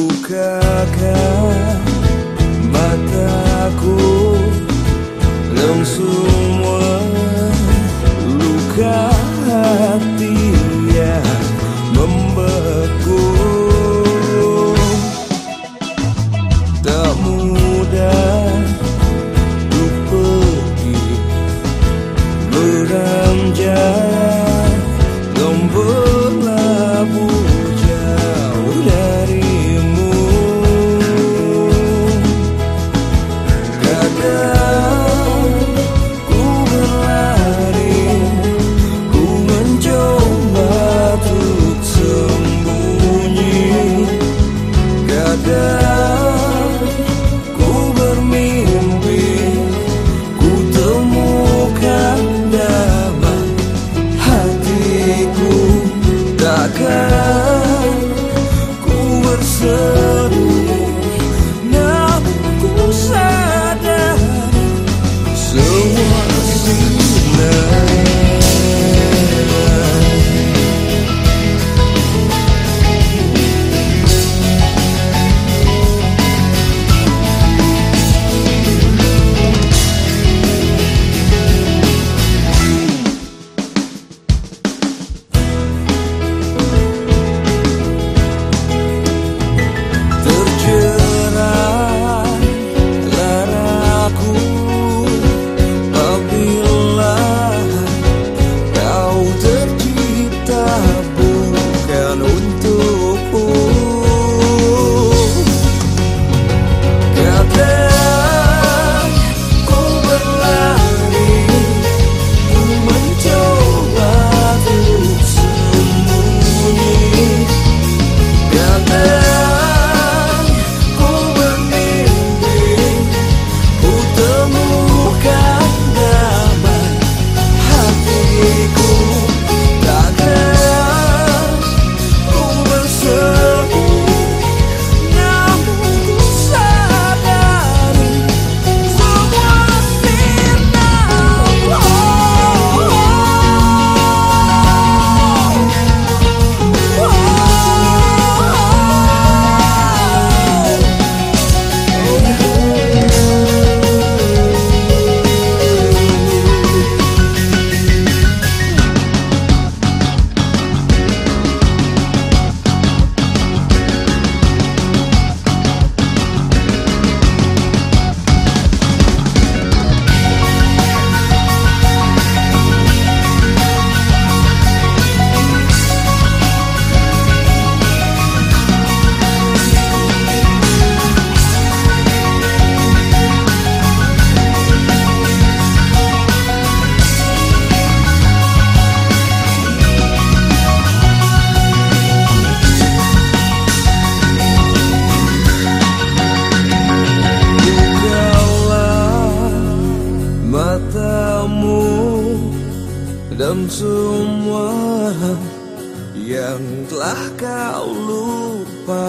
Bukakah mataku langsung luka hatinya membeku Tak mudah untuk pergi beranjak dan semua yang telah kau lupakan.